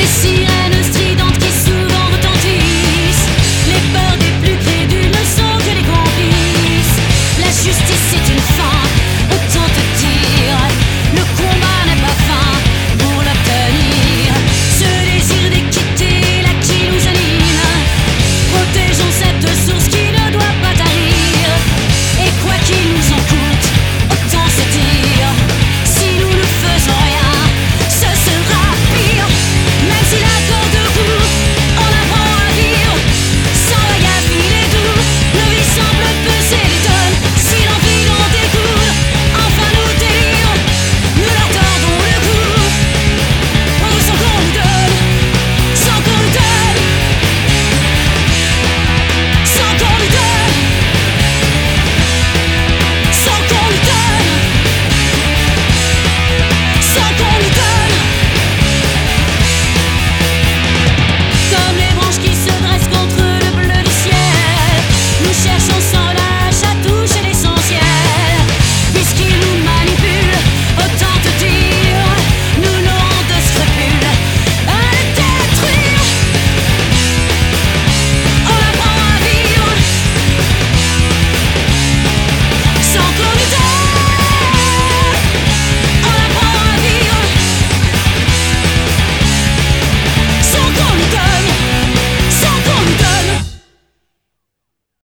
dessine